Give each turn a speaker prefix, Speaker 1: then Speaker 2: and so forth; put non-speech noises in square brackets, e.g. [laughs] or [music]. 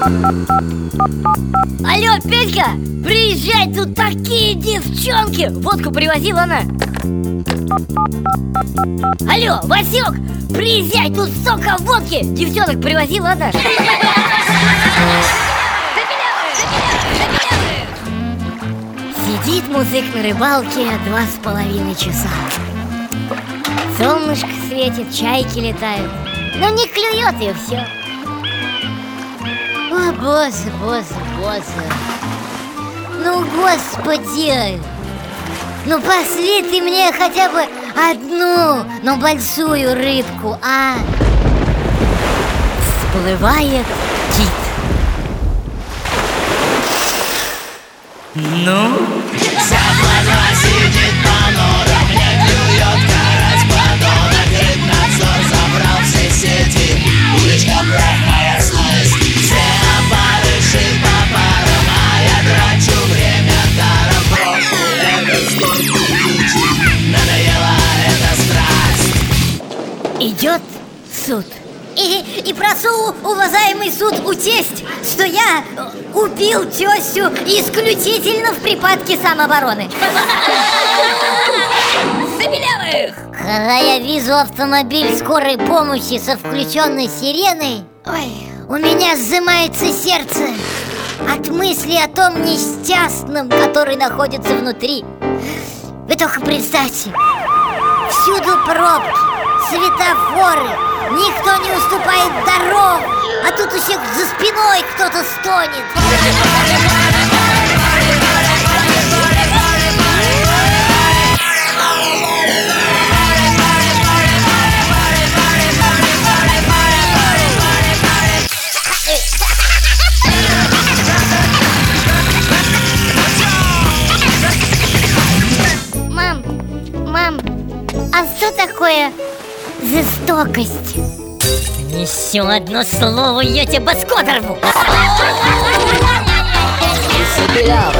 Speaker 1: Алло, Петька, приезжай, тут такие девчонки. Водку привозила она. Алло, Васек, приезжай, тут столько водки. Девчонок привозила она. [laughs] Сидит музык на рыбалке два с половиной часа. Солнышко светит, чайки летают Но не клюет и все О, боже, боже, боже Ну, господи Ну, пошли ты мне хотя бы одну, но большую рыбку, а? Всплывает кит
Speaker 2: Ну?
Speaker 3: За глаза сидит
Speaker 1: Идет суд. И, и прошу, уважаемый суд, учесть, что я убил тещу исключительно в припадке самообороны.
Speaker 4: Забелявых!
Speaker 1: Когда я вижу автомобиль скорой помощи со включенной сиреной Ой, у меня сжимается сердце От мысли о том несчастном, который находится внутри. Вы только представьте Всюду пробки, светофоры. Никто не уступает дорогу А тут еще за спиной кто-то стонет. Мам, мам, а что такое жестокость? Еще одно слово, я тебе оторву
Speaker 3: Забелявых